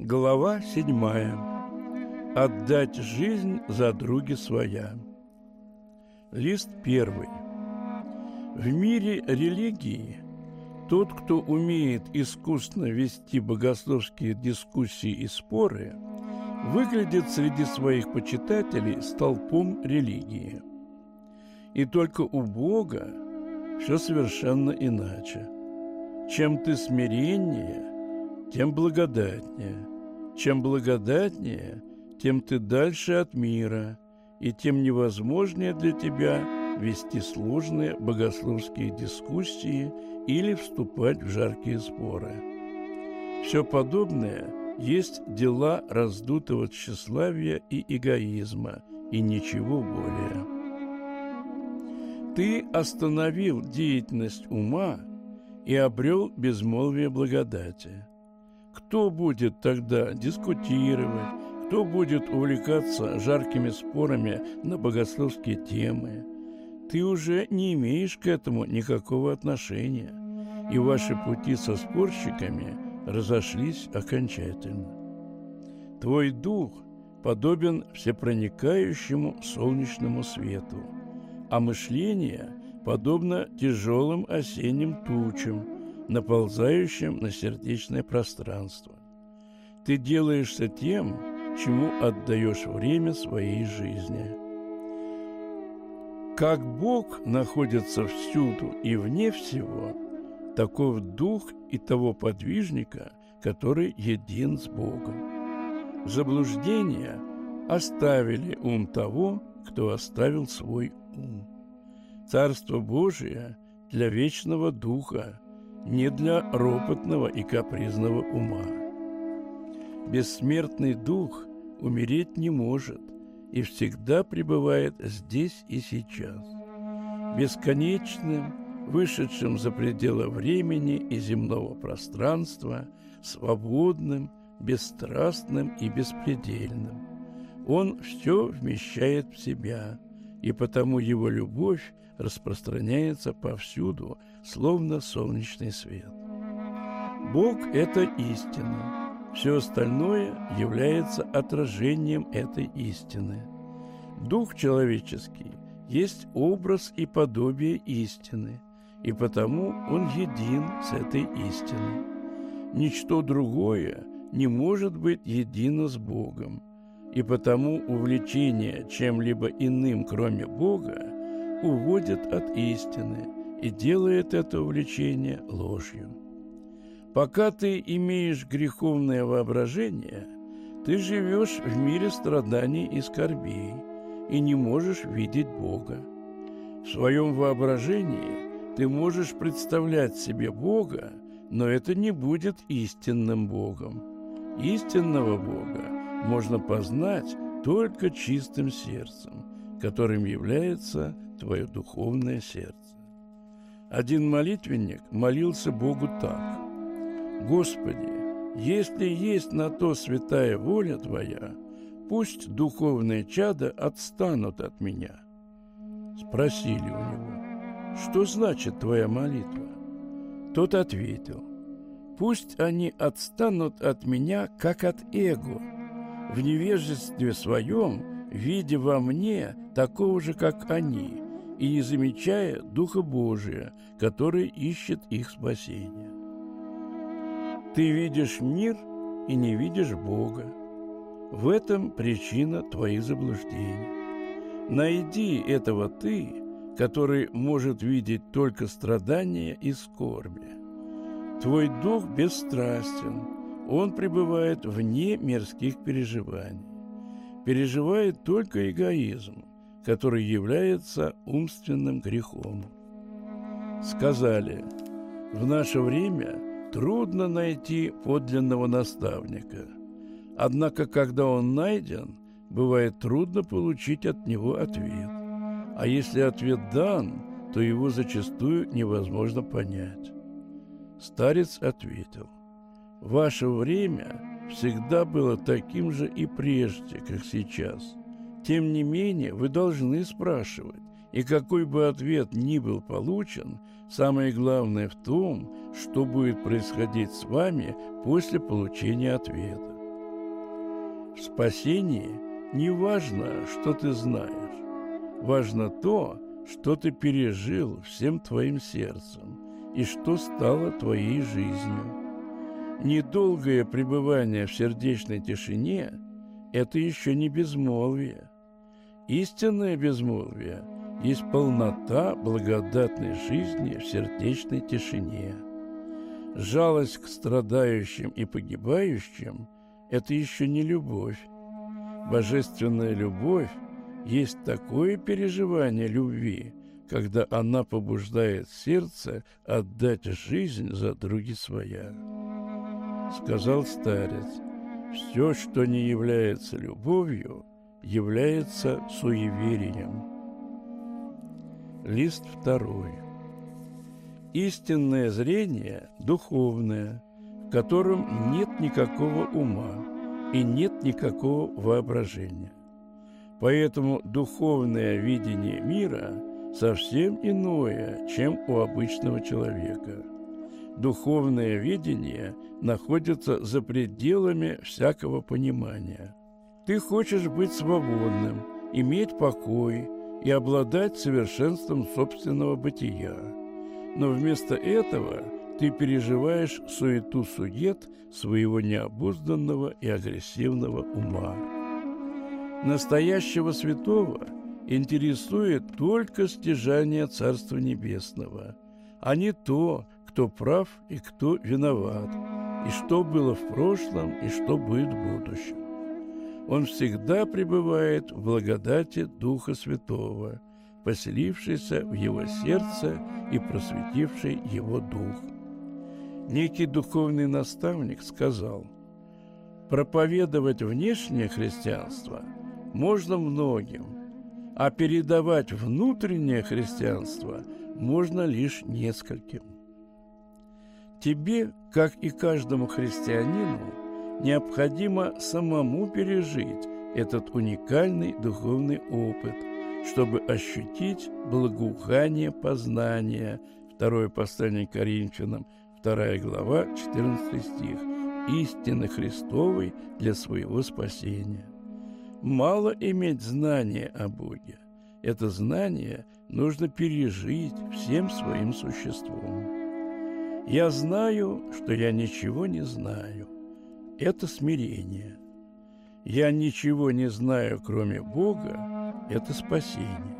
Глава седьмая. Отдать жизнь за други своя. Лист первый. В мире религии тот, кто умеет искусно вести богословские дискуссии и споры, выглядит среди своих почитателей столпом религии. И только у Бога все совершенно иначе. Чем ты смиреннее – тем благодатнее. Чем благодатнее, тем ты дальше от мира, и тем невозможнее для тебя вести сложные богословские дискуссии или вступать в жаркие споры. Все подобное есть дела раздутого тщеславия и эгоизма, и ничего более. Ты остановил деятельность ума и обрел безмолвие благодати – кто будет тогда дискутировать, кто будет увлекаться жаркими спорами на богословские темы? Ты уже не имеешь к этому никакого отношения, и ваши пути со спорщиками разошлись окончательно. Твой дух подобен всепроникающему солнечному свету, а мышление подобно тяжелым осенним тучам – наползающим на сердечное пространство. Ты делаешься тем, чему отдаешь время своей жизни. Как Бог находится всюду и вне всего, таков дух и того подвижника, который един с Богом. Заблуждения оставили ум того, кто оставил свой ум. Царство Божие для вечного духа – не для ропотного и капризного ума. Бессмертный дух умереть не может и всегда пребывает здесь и сейчас. Бесконечным, вышедшим за пределы времени и земного пространства, свободным, бесстрастным и беспредельным. Он все вмещает в себя, и потому его любовь распространяется повсюду, словно солнечный свет. Бог – это истина. Все остальное является отражением этой истины. Дух человеческий есть образ и подобие истины, и потому он един с этой истиной. Ничто другое не может быть едино с Богом, и потому увлечение чем-либо иным, кроме Бога, уводит от истины и делает это увлечение ложью. Пока ты имеешь греховное воображение, ты живешь в мире страданий и скорбей и не можешь видеть Бога. В своем воображении ты можешь представлять себе Бога, но это не будет истинным Богом. Истинного Бога можно познать только чистым сердцем, которым является твое духовное сердце. Один молитвенник молился Богу так. «Господи, если есть на то святая воля Твоя, пусть духовные чада отстанут от меня». Спросили у него, что значит твоя молитва? Тот ответил, пусть они отстанут от меня, как от эго, в невежестве своем, видя во мне такого же, как они, и не замечая Духа Божия, который ищет их спасения. Ты видишь мир и не видишь Бога. В этом причина твоих заблуждений. Найди этого ты, который может видеть только страдания и скорби. Твой дух бесстрастен, он пребывает вне мирских переживаний. Переживает только эгоизм, который является умственным грехом. Сказали, в наше время трудно найти подлинного наставника, однако, когда он найден, бывает трудно получить от него ответ. А если ответ дан, то его зачастую невозможно понять. Старец ответил, «Ваше время всегда было таким же и прежде, как сейчас – тем не менее, вы должны спрашивать, и какой бы ответ ни был получен, самое главное в том, что будет происходить с вами после получения ответа. В спасении не важно, что ты знаешь. Важно то, что ты пережил всем твоим сердцем и что стало твоей жизнью. Недолгое пребывание в сердечной тишине – это еще не безмолвие. Истинное безмолвие есть полнота благодатной жизни в сердечной тишине. Жалость к страдающим и погибающим – это еще не любовь. Божественная любовь есть такое переживание любви, когда она побуждает сердце отдать жизнь за други своя сказал старец, все, что не является любовью, является суеверием. Лист второй. Истинное зрение духовное, в котором нет никакого ума и нет никакого воображения. Поэтому духовное видение мира совсем иное, чем у обычного человека – духовное видение находится за пределами всякого понимания. Ты хочешь быть свободным, иметь покой и обладать совершенством собственного бытия. Но вместо этого ты переживаешь суету-сует своего необузданного и агрессивного ума. Настоящего святого интересует только стяжание Царства Небесного, а не то, кто прав и кто виноват, и что было в прошлом, и что будет в будущем. Он всегда пребывает в благодати Духа Святого, поселившийся в его сердце и просветивший его дух. Некий духовный наставник сказал, проповедовать внешнее христианство можно многим, а передавать внутреннее христианство можно лишь нескольким. Тебе, как и каждому христианину, необходимо самому пережить этот уникальный духовный опыт, чтобы ощутить благоухание познания. Второе послание Коринфянам, 2 глава, 14 стих. Истины Христовой для своего спасения. Мало иметь знания о Боге. Это знание нужно пережить всем своим существом. Я знаю, что я ничего не знаю. Это смирение. Я ничего не знаю, кроме Бога. Это спасение.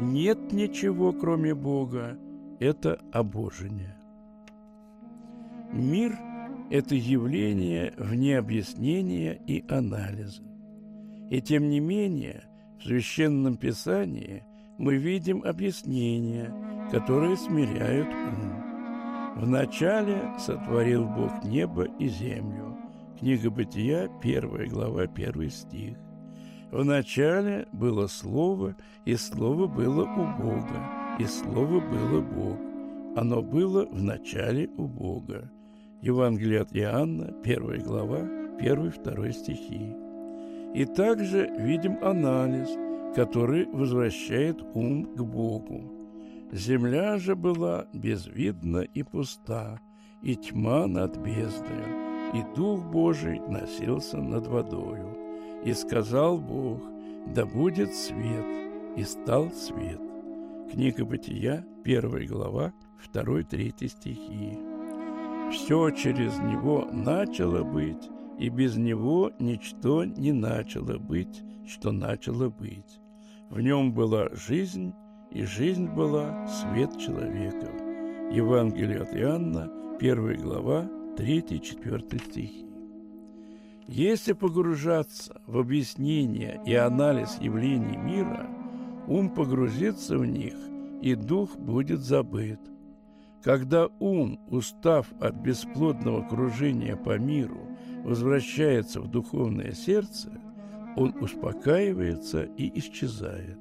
Нет ничего, кроме Бога. Это обожение. Мир – это явление вне объяснения и анализа. И тем не менее, в Священном Писании мы видим объяснения, которые смиряют ум. Вначале сотворил Бог небо и землю. Книга Бытия, первая глава, первый стих. Вначале было Слово, и Слово было у Бога, и Слово было Бог. Оно было в начале у Бога. Евангелие от Иоанна, первая глава, первый-второй стихи. И также видим анализ, который возвращает ум к Богу. Земля же была безвидна и пуста, и тьма над бездною, и Дух Божий носился над водою. И сказал Бог, да будет свет, и стал свет. Книга Бытия, первая глава, второй-третий стихи. Все через Него начало быть, и без Него ничто не начало быть, что начало быть. В нем была жизнь, и жизнь была свет человеков. Евангелие от Иоанна, 1 глава, 3-4 стихи. Если погружаться в объяснение и анализ явлений мира, ум погрузится в них, и дух будет забыт. Когда ум, устав от бесплодного кружения по миру, возвращается в духовное сердце, он успокаивается и исчезает.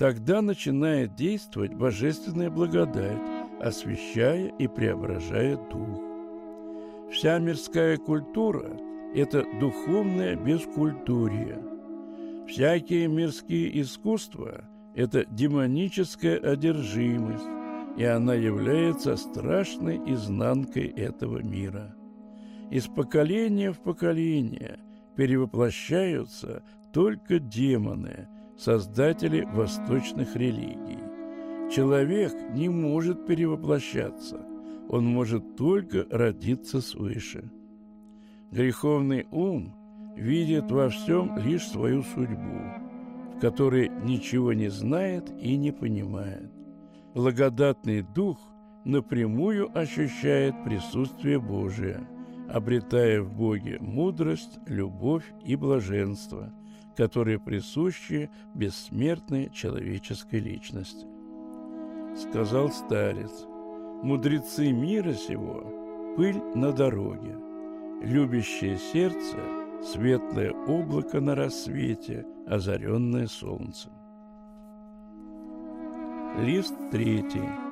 Тогда начинает действовать божественная благодать, освещая и преображая дух. Вся мирская культура – это духовное бескультурие. Всякие мирские искусства – это демоническая одержимость, и она является страшной изнанкой этого мира. Из поколения в поколение перевоплощаются только демоны, создатели восточных религий. Человек не может перевоплощаться, он может только родиться свыше. Греховный ум видит во всем лишь свою судьбу, в которой ничего не знает и не понимает. Благодатный дух напрямую ощущает присутствие Божие, обретая в Боге мудрость, любовь и блаженство, которые присущи бессмертной человеческой личности. Сказал старец, мудрецы мира сего – пыль на дороге, любящее сердце – светлое облако на рассвете, озаренное солнцем. Лист третий –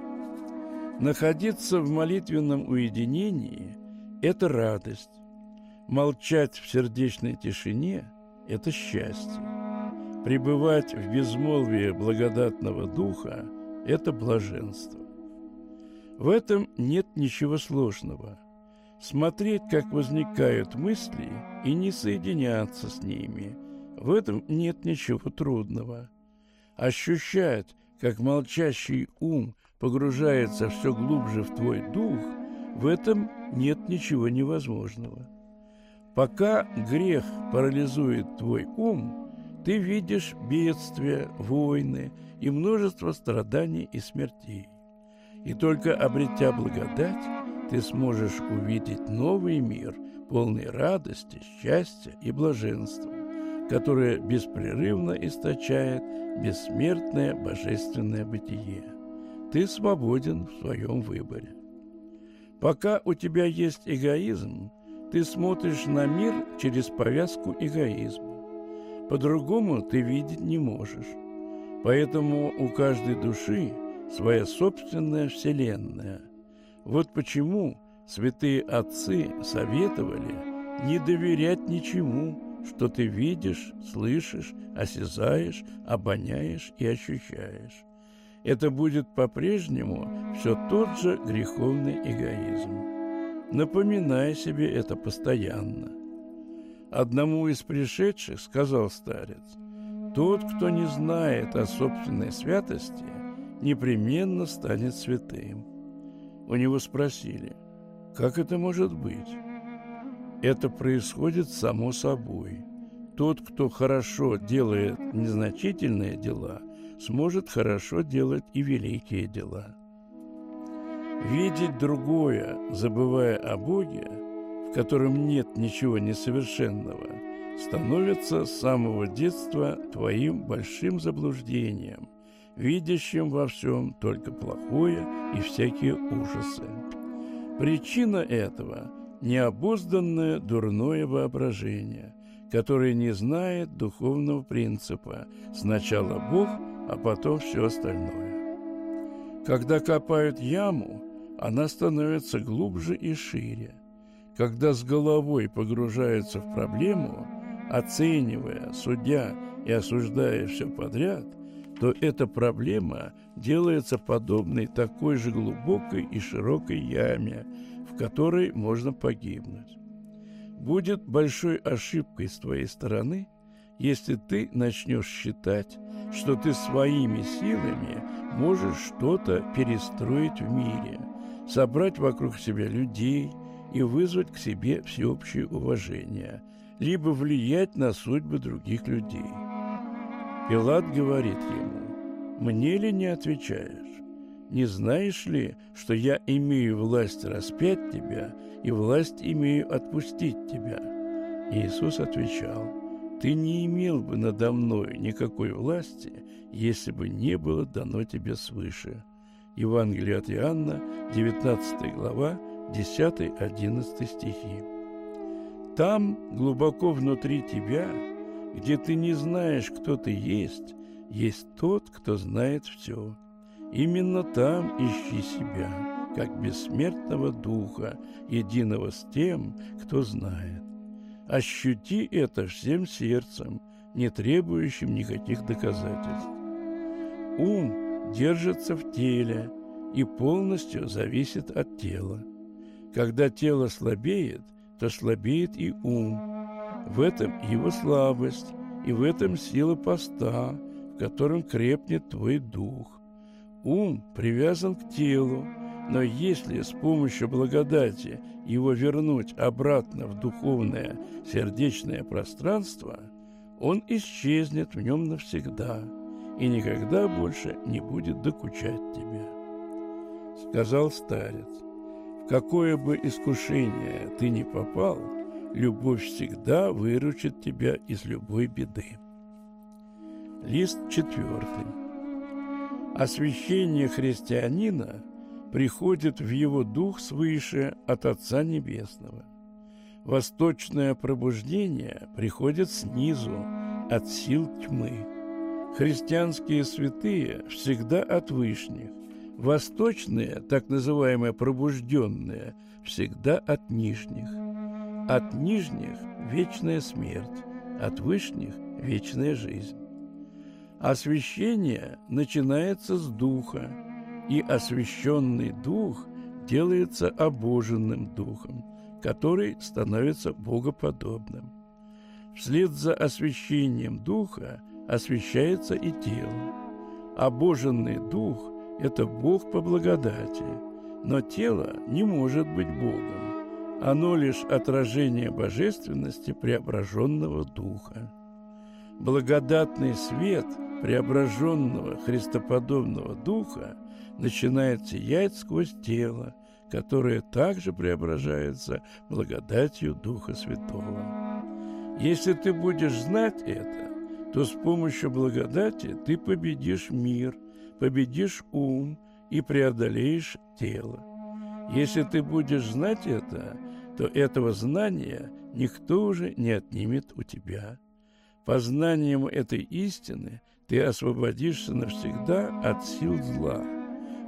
Находиться в молитвенном уединении – это радость. Молчать в сердечной тишине – это счастье. Пребывать в безмолвии благодатного духа – это блаженство. В этом нет ничего сложного. Смотреть, как возникают мысли, и не соединяться с ними – в этом нет ничего трудного. Ощущать, как молчащий ум погружается все глубже в твой дух, в этом нет ничего невозможного. Пока грех парализует твой ум, ты видишь бедствия, войны и множество страданий и смертей. И только обретя благодать, ты сможешь увидеть новый мир, полный радости, счастья и блаженства, которое беспрерывно источает бессмертное божественное бытие ты свободен в своем выборе. Пока у тебя есть эгоизм, ты смотришь на мир через повязку эгоизма. По-другому ты видеть не можешь. Поэтому у каждой души своя собственная вселенная. Вот почему святые отцы советовали не доверять ничему, что ты видишь, слышишь, осязаешь, обоняешь и ощущаешь это будет по-прежнему все тот же греховный эгоизм. Напоминай себе это постоянно. Одному из пришедших сказал старец, «Тот, кто не знает о собственной святости, непременно станет святым». У него спросили, «Как это может быть?» Это происходит само собой. Тот, кто хорошо делает незначительные дела – сможет хорошо делать и великие дела. Видеть другое, забывая о Боге, в котором нет ничего несовершенного, становится с самого детства твоим большим заблуждением, видящим во всем только плохое и всякие ужасы. Причина этого – необузданное дурное воображение, которое не знает духовного принципа «сначала Бог, а потом все остальное. Когда копают яму, она становится глубже и шире. Когда с головой погружаются в проблему, оценивая, судя и осуждая все подряд, то эта проблема делается подобной такой же глубокой и широкой яме, в которой можно погибнуть. Будет большой ошибкой с твоей стороны – если ты начнешь считать, что ты своими силами можешь что-то перестроить в мире, собрать вокруг себя людей и вызвать к себе всеобщее уважение, либо влиять на судьбы других людей. Пилат говорит ему, «Мне ли не отвечаешь? Не знаешь ли, что я имею власть распять тебя и власть имею отпустить тебя?» Иисус отвечал, ты не имел бы надо мной никакой власти, если бы не было дано тебе свыше. Евангелие от Иоанна, 19 глава, 10-11 стихи. Там, глубоко внутри тебя, где ты не знаешь, кто ты есть, есть тот, кто знает все. Именно там ищи себя, как бессмертного духа, единого с тем, кто знает. Ощути это всем сердцем, не требующим никаких доказательств. Ум держится в теле и полностью зависит от тела. Когда тело слабеет, то слабеет и ум. В этом его слабость, и в этом сила поста, в котором крепнет твой дух. Ум привязан к телу, но если с помощью благодати его вернуть обратно в духовное сердечное пространство, он исчезнет в нем навсегда и никогда больше не будет докучать тебя. Сказал старец, в какое бы искушение ты ни попал, любовь всегда выручит тебя из любой беды. Лист четвертый. Освящение христианина приходит в его дух свыше от Отца Небесного. Восточное пробуждение приходит снизу, от сил тьмы. Христианские святые всегда от вышних, восточные, так называемые пробужденные, всегда от нижних. От нижних – вечная смерть, от вышних – вечная жизнь. Освящение начинается с духа, и освященный дух делается обоженным духом, который становится богоподобным. Вслед за освящением духа освящается и тело. Обоженный дух – это Бог по благодати, но тело не может быть Богом. Оно лишь отражение божественности преображенного духа. Благодатный свет преображенного христоподобного духа начинает сиять сквозь тело, которое также преображается благодатью Духа Святого. Если ты будешь знать это, то с помощью благодати ты победишь мир, победишь ум и преодолеешь тело. Если ты будешь знать это, то этого знания никто уже не отнимет у тебя. Познанием этой истины ты освободишься навсегда от сил зла –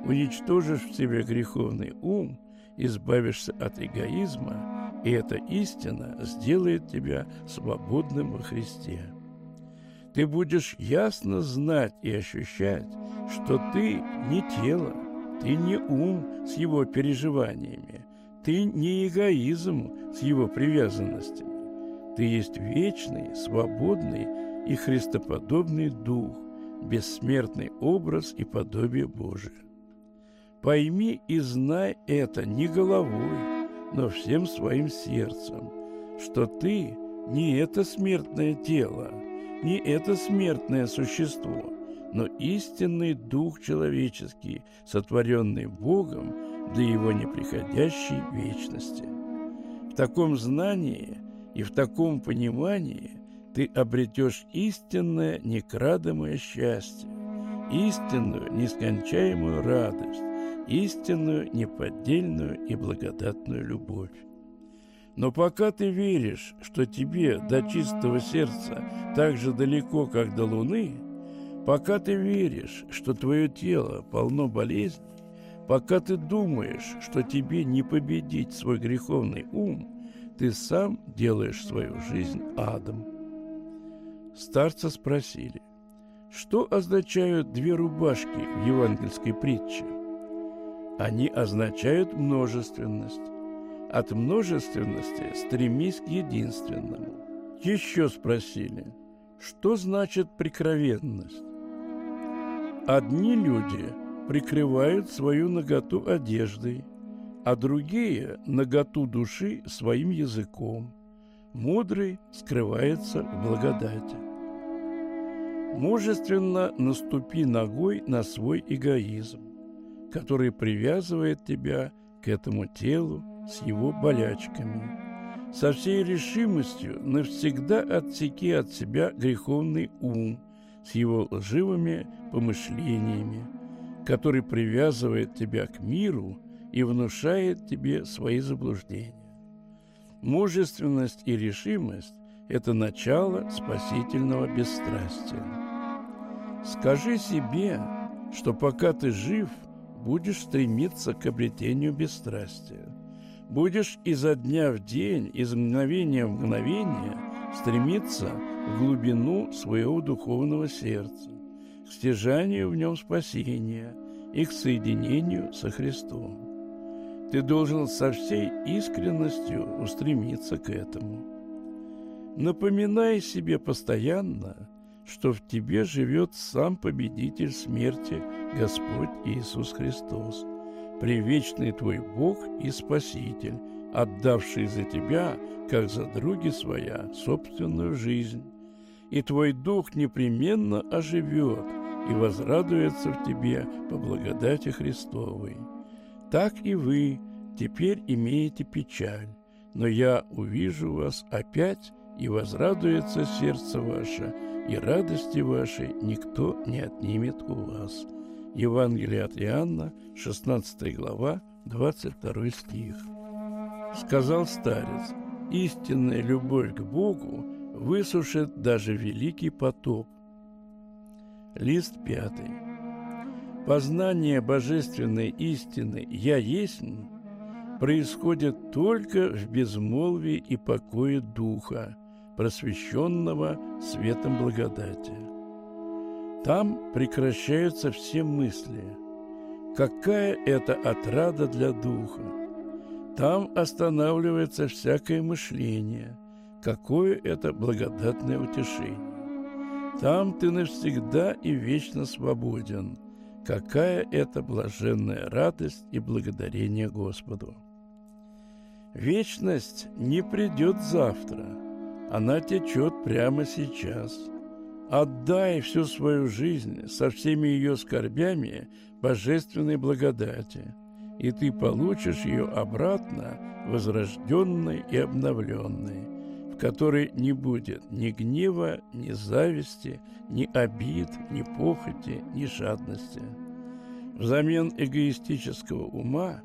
уничтожишь в себе греховный ум, избавишься от эгоизма, и эта истина сделает тебя свободным во Христе. Ты будешь ясно знать и ощущать, что ты не тело, ты не ум с его переживаниями, ты не эгоизм с его привязанностями. Ты есть вечный, свободный и христоподобный дух, бессмертный образ и подобие Божие. Пойми и знай это не головой, но всем своим сердцем, что ты не это смертное тело, не это смертное существо, но истинный дух человеческий, сотворенный Богом для его неприходящей вечности. В таком знании и в таком понимании ты обретешь истинное некрадомое счастье, истинную нескончаемую радость, истинную, неподдельную и благодатную любовь. Но пока ты веришь, что тебе до чистого сердца так же далеко, как до луны, пока ты веришь, что твое тело полно болезней, пока ты думаешь, что тебе не победить свой греховный ум, ты сам делаешь свою жизнь адом. Старца спросили, что означают две рубашки в евангельской притче – они означают множественность. От множественности стремись к единственному. Еще спросили, что значит прикровенность? Одни люди прикрывают свою наготу одеждой, а другие – наготу души своим языком. Мудрый скрывается в благодати. Мужественно наступи ногой на свой эгоизм который привязывает тебя к этому телу с его болячками. Со всей решимостью навсегда отсеки от себя греховный ум с его лживыми помышлениями, который привязывает тебя к миру и внушает тебе свои заблуждения. Мужественность и решимость – это начало спасительного бесстрастия. Скажи себе, что пока ты жив – будешь стремиться к обретению бесстрастия. Будешь изо дня в день, из мгновения в мгновение стремиться в глубину своего духовного сердца, к стяжанию в нем спасения и к соединению со Христом. Ты должен со всей искренностью устремиться к этому. Напоминай себе постоянно, что в тебе живет сам победитель смерти, Господь Иисус Христос, привечный твой Бог и Спаситель, отдавший за тебя, как за други своя, собственную жизнь. И твой дух непременно оживет и возрадуется в тебе по благодати Христовой. Так и вы теперь имеете печаль, но я увижу вас опять, и возрадуется сердце ваше, и радости вашей никто не отнимет у вас». Евангелие от Иоанна, 16 глава, 22 стих. Сказал старец, истинная любовь к Богу высушит даже великий потоп. Лист пятый. Познание божественной истины «Я есть» происходит только в безмолвии и покое Духа, просвещенного светом благодати. Там прекращаются все мысли. Какая это отрада для духа! Там останавливается всякое мышление. Какое это благодатное утешение! Там ты навсегда и вечно свободен. Какая это блаженная радость и благодарение Господу! Вечность не придет завтра, она течет прямо сейчас. Отдай всю свою жизнь со всеми ее скорбями божественной благодати, и ты получишь ее обратно, возрожденной и обновленной, в которой не будет ни гнева, ни зависти, ни обид, ни похоти, ни жадности. Взамен эгоистического ума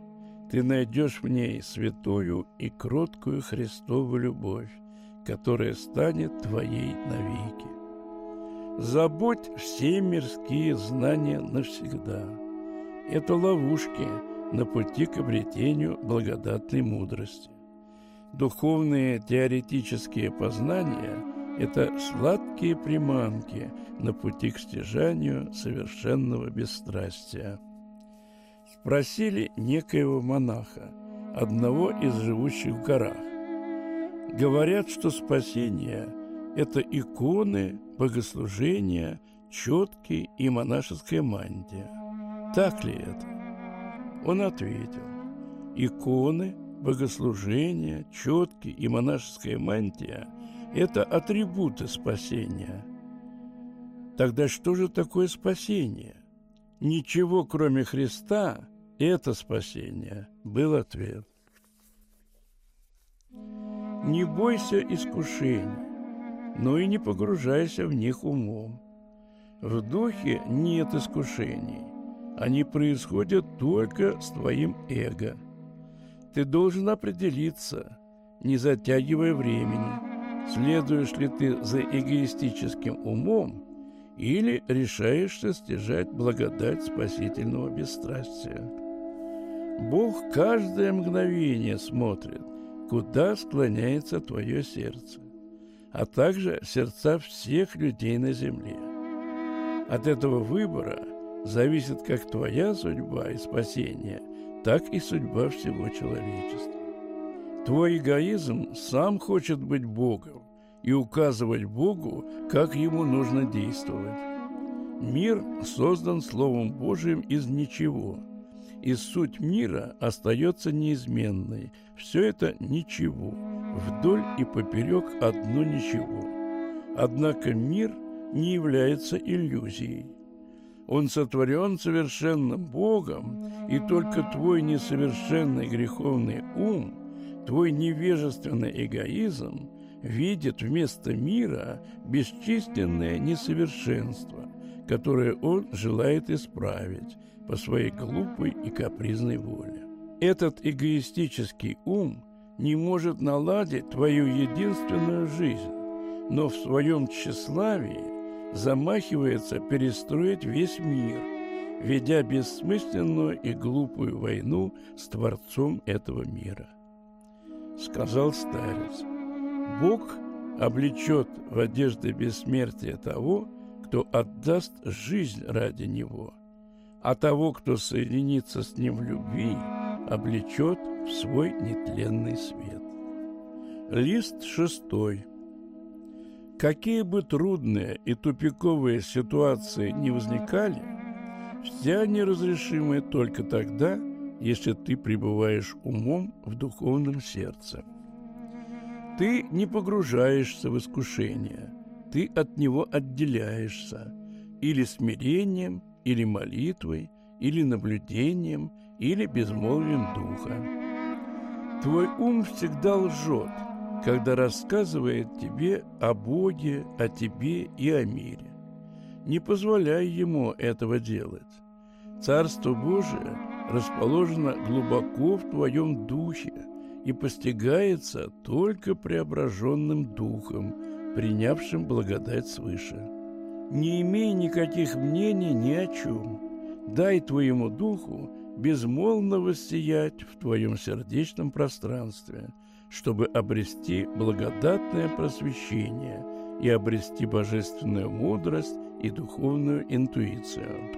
ты найдешь в ней святую и кроткую Христову любовь, которая станет твоей навеки. Забудь все мирские знания навсегда. Это ловушки на пути к обретению благодатной мудрости. Духовные теоретические познания – это сладкие приманки на пути к стяжанию совершенного бесстрастия. Спросили некоего монаха, одного из живущих в горах. Говорят, что спасение – это иконы, богослужения, четки и монашеская мантия. Так ли это? Он ответил, иконы, богослужения, четки и монашеская мантия – это атрибуты спасения. Тогда что же такое спасение? Ничего, кроме Христа, это спасение, был ответ. Не бойся искушений но и не погружайся в них умом. В духе нет искушений. Они происходят только с твоим эго. Ты должен определиться, не затягивая времени, следуешь ли ты за эгоистическим умом или решаешься стяжать благодать спасительного бесстрастия. Бог каждое мгновение смотрит, куда склоняется твое сердце а также сердца всех людей на земле. От этого выбора зависит как твоя судьба и спасение, так и судьба всего человечества. Твой эгоизм сам хочет быть Богом и указывать Богу, как ему нужно действовать. Мир создан Словом Божиим из ничего, и суть мира остается неизменной. Все это ничего – вдоль и поперек одно ничего. Однако мир не является иллюзией. Он сотворен совершенным Богом, и только твой несовершенный греховный ум, твой невежественный эгоизм видит вместо мира бесчисленное несовершенство, которое он желает исправить по своей глупой и капризной воле. Этот эгоистический ум – не может наладить твою единственную жизнь, но в своем тщеславии замахивается перестроить весь мир, ведя бессмысленную и глупую войну с Творцом этого мира. Сказал старец, Бог облечет в одежды бессмертия того, кто отдаст жизнь ради Него, а того, кто соединится с Ним в любви – облечет в свой нетленный свет. Лист шестой. Какие бы трудные и тупиковые ситуации не возникали, все они разрешимы только тогда, если ты пребываешь умом в духовном сердце. Ты не погружаешься в искушение, ты от него отделяешься или смирением, или молитвой, или наблюдением, или безмолвием духа. Твой ум всегда лжет, когда рассказывает тебе о Боге, о тебе и о мире. Не позволяй ему этого делать. Царство Божие расположено глубоко в твоем духе и постигается только преображенным духом, принявшим благодать свыше. Не имей никаких мнений ни о чем. Дай твоему духу безмолвно воссиять в твоем сердечном пространстве, чтобы обрести благодатное просвещение и обрести божественную мудрость и духовную интуицию.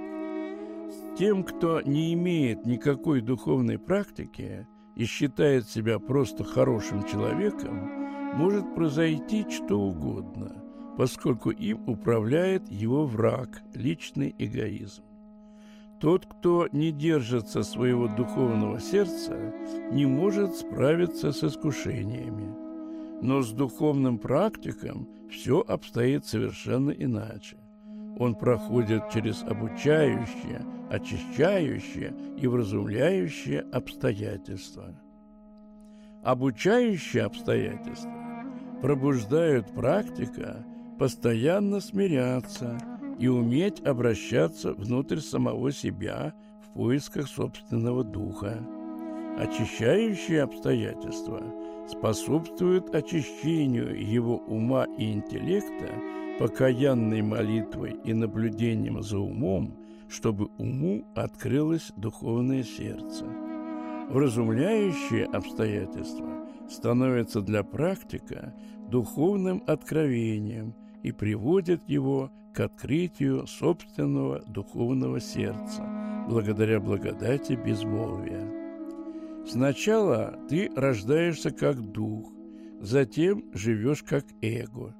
Тем, кто не имеет никакой духовной практики и считает себя просто хорошим человеком, может произойти что угодно, поскольку им управляет его враг, личный эгоизм. Тот, кто не держится своего духовного сердца, не может справиться с искушениями. Но с духовным практиком все обстоит совершенно иначе. Он проходит через обучающие, очищающие и вразумляющие обстоятельства. Обучающие обстоятельства пробуждают практика постоянно смиряться – и уметь обращаться внутрь самого себя в поисках собственного духа. Очищающие обстоятельства способствуют очищению его ума и интеллекта покаянной молитвой и наблюдением за умом, чтобы уму открылось духовное сердце. Вразумляющие обстоятельства становятся для практика духовным откровением и приводят его к открытию собственного духовного сердца, благодаря благодати безмолвия. Сначала ты рождаешься как дух, затем живешь как эго.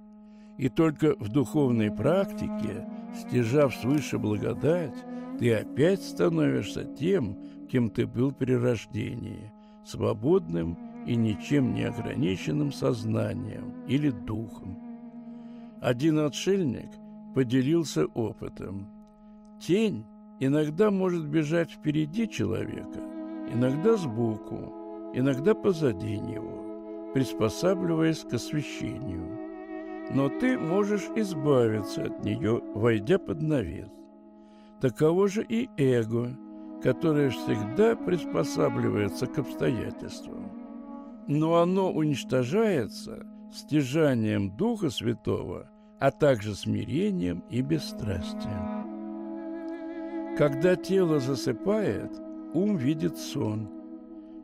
И только в духовной практике, стяжав свыше благодать, ты опять становишься тем, кем ты был при рождении, свободным и ничем не ограниченным сознанием или духом. Один отшельник – поделился опытом. Тень иногда может бежать впереди человека, иногда сбоку, иногда позади него, приспосабливаясь к освещению. Но ты можешь избавиться от нее, войдя под навес. Таково же и эго, которое всегда приспосабливается к обстоятельствам. Но оно уничтожается стяжанием Духа Святого – а также смирением и бесстрастием. Когда тело засыпает, ум видит сон.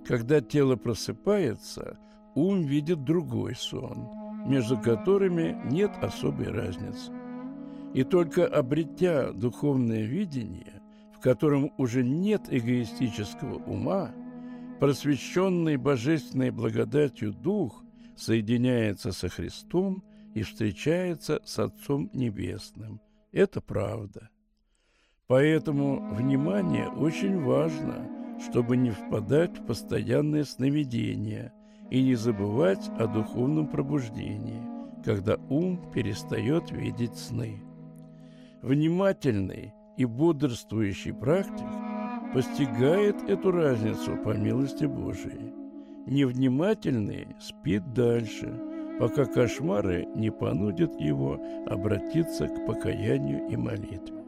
Когда тело просыпается, ум видит другой сон, между которыми нет особой разницы. И только обретя духовное видение, в котором уже нет эгоистического ума, просвещенный божественной благодатью дух соединяется со Христом – и встречается с Отцом Небесным. Это правда. Поэтому внимание очень важно, чтобы не впадать в постоянное сновидение и не забывать о духовном пробуждении, когда ум перестает видеть сны. Внимательный и бодрствующий практик постигает эту разницу по милости Божией. Невнимательный спит дальше – пока кошмары не понудят его обратиться к покаянию и молитве.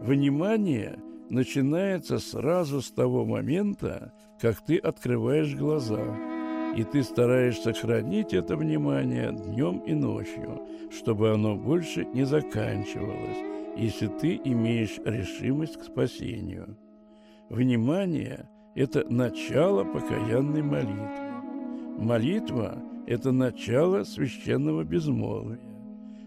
Внимание начинается сразу с того момента, как ты открываешь глаза, и ты стараешься хранить это внимание днем и ночью, чтобы оно больше не заканчивалось, если ты имеешь решимость к спасению. Внимание – это начало покаянной молитвы. Молитва это начало священного безмолвия.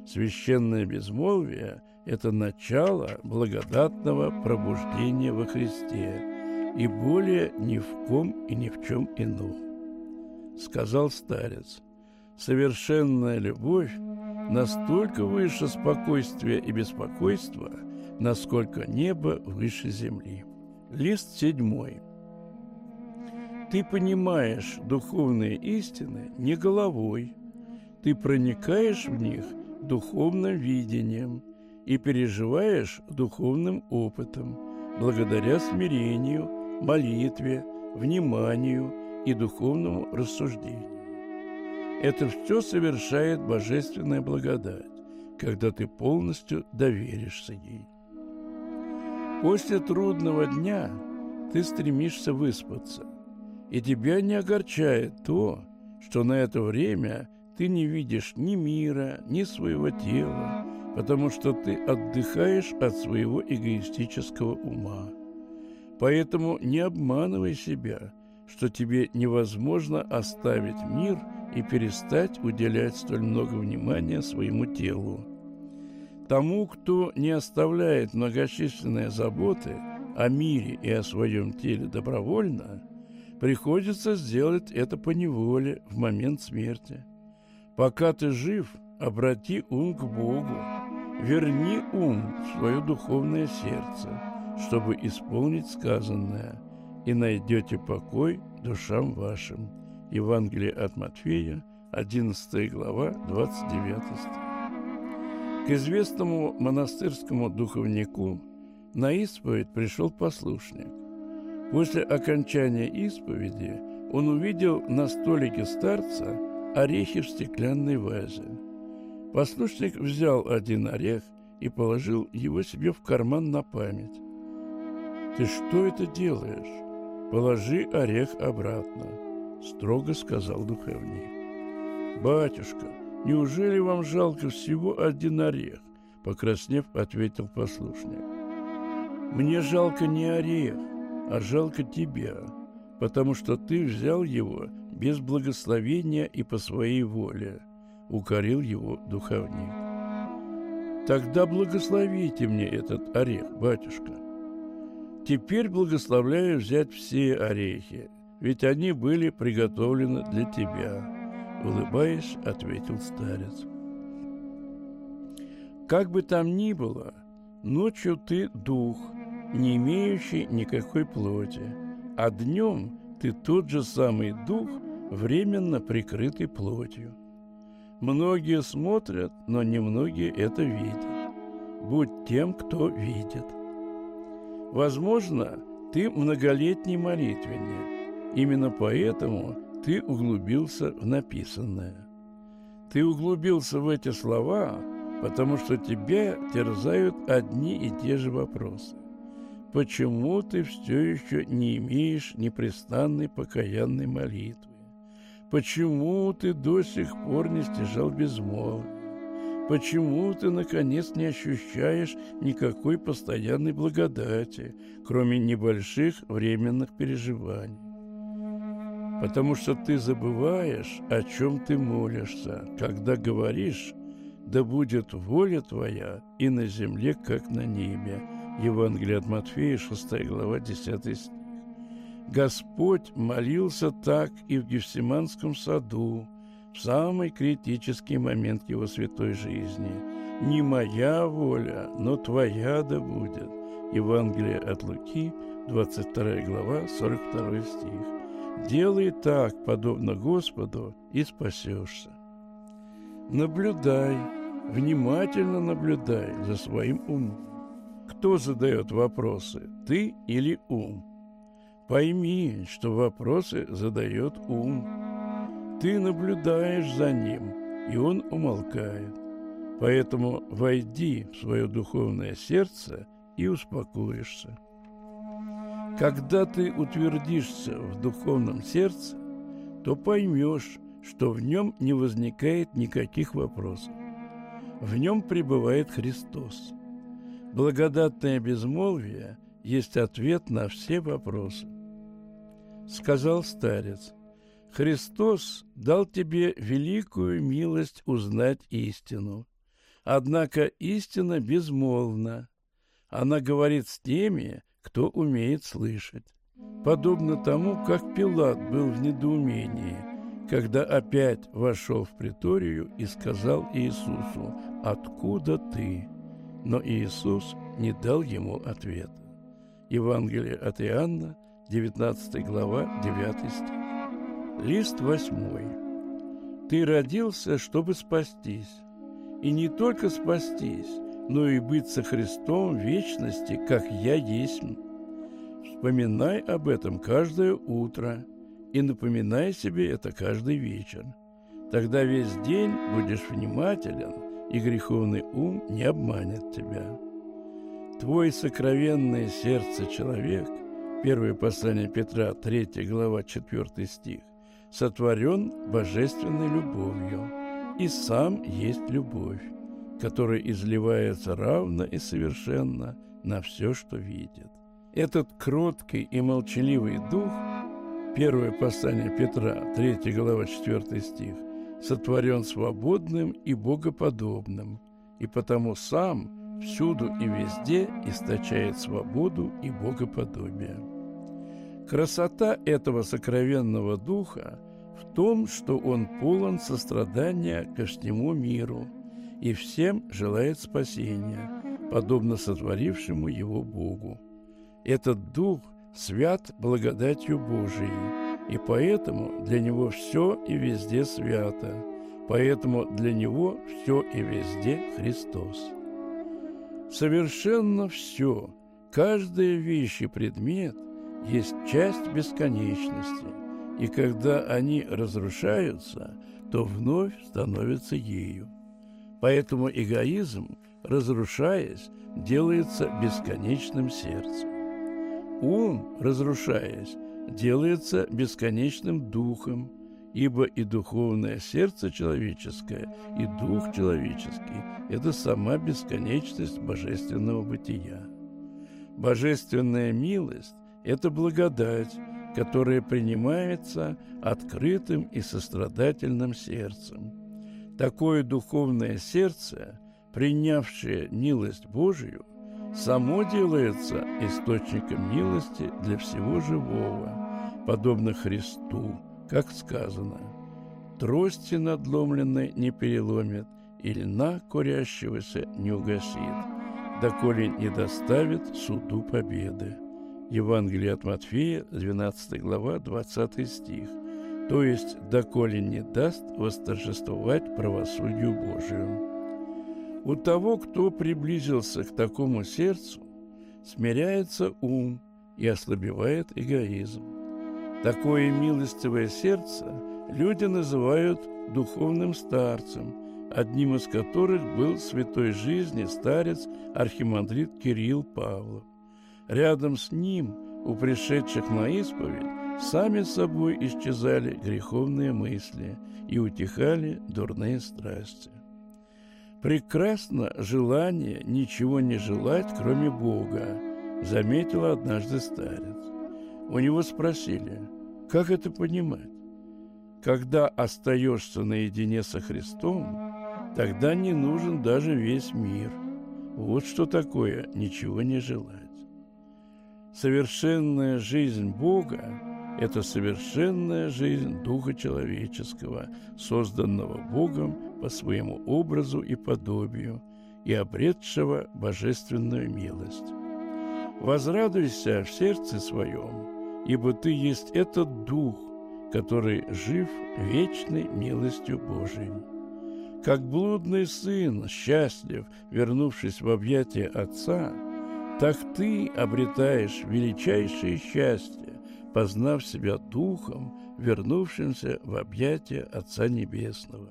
Священное безмолвие – это начало благодатного пробуждения во Христе и более ни в ком и ни в чем ином. Сказал старец, совершенная любовь настолько выше спокойствия и беспокойства, насколько небо выше земли. Лист седьмой. Ты понимаешь духовные истины не головой, ты проникаешь в них духовным видением и переживаешь духовным опытом, благодаря смирению, молитве, вниманию и духовному рассуждению. Это все совершает божественная благодать, когда ты полностью доверишься ей. После трудного дня ты стремишься выспаться, и тебя не огорчает то, что на это время ты не видишь ни мира, ни своего тела, потому что ты отдыхаешь от своего эгоистического ума. Поэтому не обманывай себя, что тебе невозможно оставить мир и перестать уделять столь много внимания своему телу. Тому, кто не оставляет многочисленные заботы о мире и о своем теле добровольно, приходится сделать это по неволе в момент смерти. Пока ты жив, обрати ум к Богу, верни ум в свое духовное сердце, чтобы исполнить сказанное, и найдете покой душам вашим. Евангелие от Матфея, 11 глава, 29 стих. К известному монастырскому духовнику на исповедь пришел послушник. После окончания исповеди он увидел на столике старца орехи в стеклянной вазе. Послушник взял один орех и положил его себе в карман на память. «Ты что это делаешь? Положи орех обратно», — строго сказал духовник. «Батюшка, неужели вам жалко всего один орех?» — покраснев, ответил послушник. «Мне жалко не орех, а жалко тебя, потому что ты взял его без благословения и по своей воле», — укорил его духовник. «Тогда благословите мне этот орех, батюшка». «Теперь благословляю взять все орехи, ведь они были приготовлены для тебя», — улыбаясь, ответил старец. «Как бы там ни было, ночью ты дух, не имеющий никакой плоти, а днем ты тот же самый дух, временно прикрытый плотью. Многие смотрят, но немногие это видят. Будь тем, кто видит. Возможно, ты многолетний молитвенник. Именно поэтому ты углубился в написанное. Ты углубился в эти слова, потому что тебя терзают одни и те же вопросы. Почему ты все еще не имеешь непрестанной покаянной молитвы? Почему ты до сих пор не стяжал безмолвие? Почему ты, наконец, не ощущаешь никакой постоянной благодати, кроме небольших временных переживаний? Потому что ты забываешь, о чем ты молишься, когда говоришь «Да будет воля твоя и на земле, как на небе». Евангелие от Матфея, 6 глава, 10 стих. Господь молился так и в Гефсиманском саду, в самый критический момент его святой жизни. «Не моя воля, но твоя да будет». Евангелие от Луки, 22 глава, 42 стих. «Делай так, подобно Господу, и спасешься». Наблюдай, внимательно наблюдай за своим умом. Кто задает вопросы, ты или ум? Пойми, что вопросы задает ум. Ты наблюдаешь за ним, и он умолкает. Поэтому войди в свое духовное сердце и успокоишься. Когда ты утвердишься в духовном сердце, то поймешь, что в нем не возникает никаких вопросов. В нем пребывает Христос. Благодатное безмолвие есть ответ на все вопросы. Сказал старец – Христос дал тебе великую милость узнать истину. Однако истина безмолвна. Она говорит с теми, кто умеет слышать. Подобно тому, как Пилат был в недоумении, когда опять вошел в приторию и сказал Иисусу, «Откуда ты?» Но Иисус не дал ему ответа. Евангелие от Иоанна, 19 глава, 9 стих. Лист 8. «Ты родился, чтобы спастись, и не только спастись, но и быть со Христом в вечности, как я есть. Вспоминай об этом каждое утро и напоминай себе это каждый вечер. Тогда весь день будешь внимателен, и греховный ум не обманет тебя. Твой сокровенное сердце человек, первое послание Петра, 3 глава, 4 стих, сотворен божественной любовью, и сам есть любовь который изливается равно и совершенно на все, что видит. Этот кроткий и молчаливый дух, первое послание Петра, 3 глава, 4 стих, сотворен свободным и богоподобным, и потому сам всюду и везде источает свободу и богоподобие. Красота этого сокровенного духа в том, что он полон сострадания ко всему миру – и всем желает спасения, подобно сотворившему его Богу. Этот Дух свят благодатью Божией, и поэтому для него все и везде свято, поэтому для него все и везде Христос. Совершенно все, каждая вещь и предмет есть часть бесконечности, и когда они разрушаются, то вновь становятся ею. Поэтому эгоизм, разрушаясь, делается бесконечным сердцем. Ум, разрушаясь, делается бесконечным духом, ибо и духовное сердце человеческое, и дух человеческий – это сама бесконечность божественного бытия. Божественная милость – это благодать, которая принимается открытым и сострадательным сердцем – Такое духовное сердце, принявшее милость Божию, само делается источником милости для всего живого, подобно Христу, как сказано, «Трости надломленной не переломит, и льна курящегося не угасит, доколе не доставит суду победы». Евангелие от Матфея, 12 глава, 20 стих то есть доколе не даст восторжествовать правосудию Божию. У того, кто приблизился к такому сердцу, смиряется ум и ослабевает эгоизм. Такое милостивое сердце люди называют духовным старцем, одним из которых был святой жизни старец архимандрит Кирилл Павлов. Рядом с ним, у пришедших на исповедь, Сами собой исчезали греховные мысли и утихали дурные страсти. Прекрасно желание ничего не желать, кроме Бога, заметил однажды старец. У него спросили, как это понимать? Когда остаешься наедине со Христом, тогда не нужен даже весь мир. Вот что такое ничего не желать. Совершенная жизнь Бога это совершенная жизнь Духа Человеческого, созданного Богом по своему образу и подобию и обретшего божественную милость. Возрадуйся в сердце своем, ибо ты есть этот Дух, который жив вечной милостью Божией. Как блудный сын счастлив, вернувшись в объятия Отца, так ты обретаешь величайшее счастье, познав себя духом, вернувшимся в объятия Отца Небесного.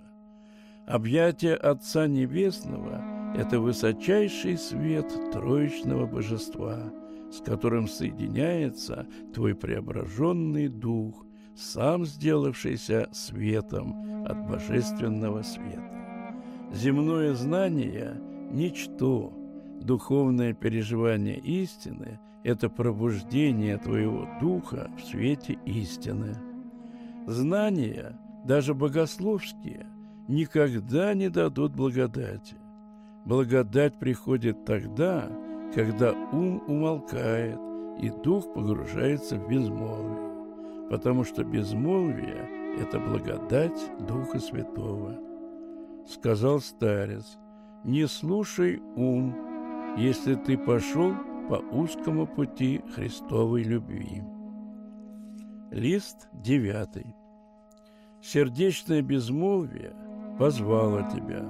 Объятие Отца Небесного – это высочайший свет Троичного Божества, с которым соединяется твой преображенный Дух, сам сделавшийся светом от божественного света. Земное знание – ничто, духовное переживание истины – это пробуждение твоего духа в свете истины. Знания, даже богословские, никогда не дадут благодати. Благодать приходит тогда, когда ум умолкает и дух погружается в безмолвие, потому что безмолвие – это благодать Духа Святого. Сказал старец, не слушай ум, если ты пошел по узкому пути Христовой любви. Лист девятый. Сердечное безмолвие позвало тебя.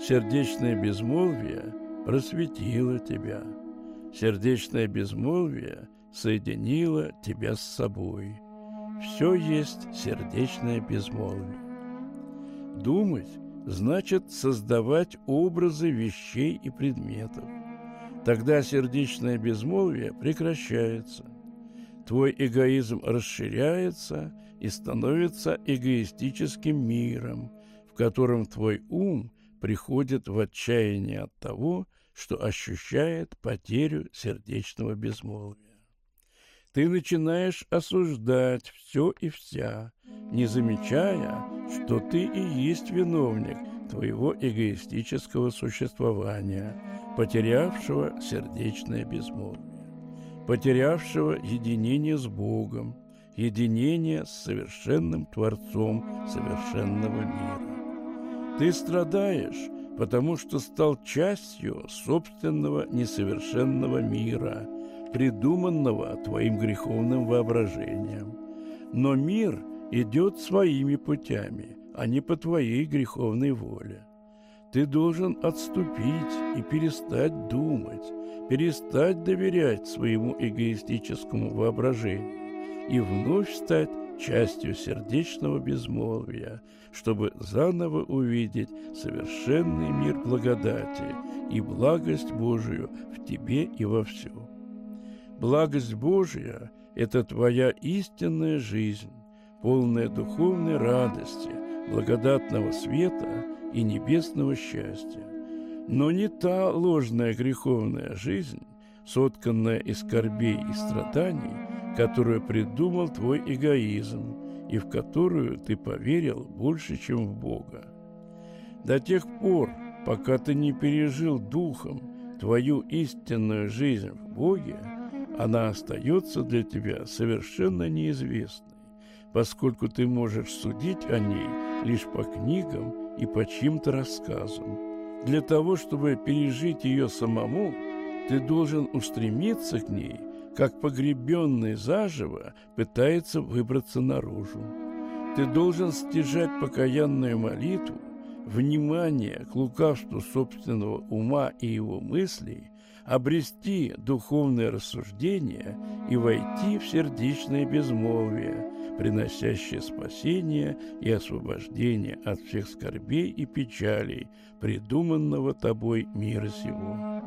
Сердечное безмолвие просветило тебя. Сердечное безмолвие соединило тебя с собой. Все есть сердечное безмолвие. Думать значит создавать образы вещей и предметов. Тогда сердечное безмолвие прекращается. Твой эгоизм расширяется и становится эгоистическим миром, в котором твой ум приходит в отчаяние от того, что ощущает потерю сердечного безмолвия. Ты начинаешь осуждать все и вся, не замечая, что ты и есть виновник твоего эгоистического существования, потерявшего сердечное безмолвие, потерявшего единение с Богом, единение с совершенным Творцом совершенного мира. Ты страдаешь, потому что стал частью собственного несовершенного мира, придуманного твоим греховным воображением. Но мир идет своими путями, а не по твоей греховной воле. Ты должен отступить и перестать думать, перестать доверять своему эгоистическому воображению и вновь стать частью сердечного безмолвия, чтобы заново увидеть совершенный мир благодати и благость Божию в тебе и во всем. Благость Божия – это твоя истинная жизнь, полная духовной радости, благодатного света и небесного счастья. Но не та ложная греховная жизнь, сотканная из скорбей и страданий, которую придумал твой эгоизм и в которую ты поверил больше, чем в Бога. До тех пор, пока ты не пережил духом твою истинную жизнь в Боге, она остается для тебя совершенно неизвестной, поскольку ты можешь судить о ней лишь по книгам и по чьим-то рассказам. Для того, чтобы пережить ее самому, ты должен устремиться к ней как погребенный заживо пытается выбраться наружу. Ты должен стяжать покаянную молитву, внимание к лукавству собственного ума и его мыслей, обрести духовное рассуждение и войти в сердечное безмолвие, приносящее спасение и освобождение от всех скорбей и печалей, придуманного тобой мира сего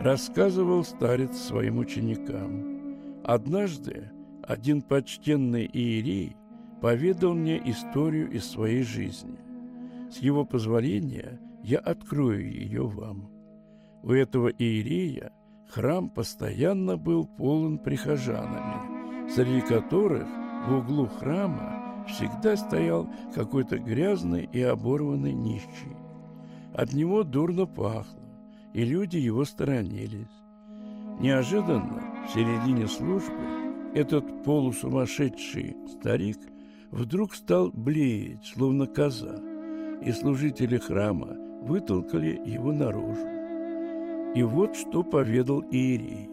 рассказывал старец своим ученикам. Однажды один почтенный иерей поведал мне историю из своей жизни. С его позволения я открою ее вам. У этого иерея храм постоянно был полон прихожанами, среди которых в углу храма всегда стоял какой-то грязный и оборванный нищий. От него дурно пахло и люди его сторонились. Неожиданно, в середине службы, этот полусумасшедший старик вдруг стал блеять, словно коза, и служители храма вытолкали его наружу. И вот что поведал Иерей.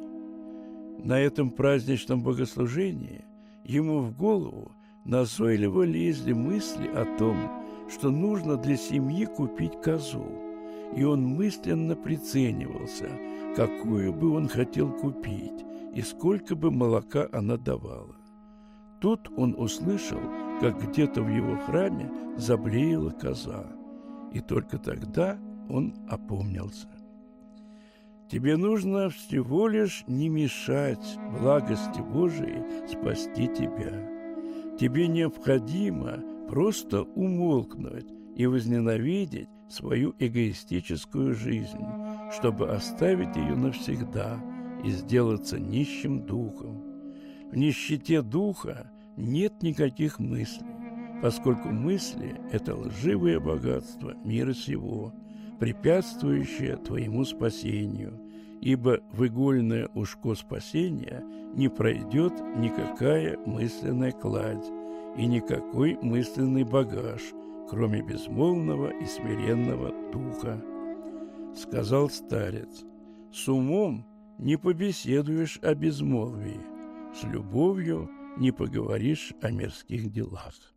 На этом праздничном богослужении ему в голову назойливо лезли мысли о том, что нужно для семьи купить козу и он мысленно приценивался, какую бы он хотел купить и сколько бы молока она давала. Тут он услышал, как где-то в его храме заблеяла коза, и только тогда он опомнился. Тебе нужно всего лишь не мешать благости Божией спасти тебя. Тебе необходимо просто умолкнуть и возненавидеть свою эгоистическую жизнь, чтобы оставить ее навсегда и сделаться нищим духом. В нищете духа нет никаких мыслей, поскольку мысли – это лживое богатство мира сего, препятствующее твоему спасению, ибо в игольное ушко спасения не пройдет никакая мысленная кладь, и никакой мысленный багаж, кроме безмолвного и смиренного духа. Сказал старец, с умом не побеседуешь о безмолвии, с любовью не поговоришь о мирских делах.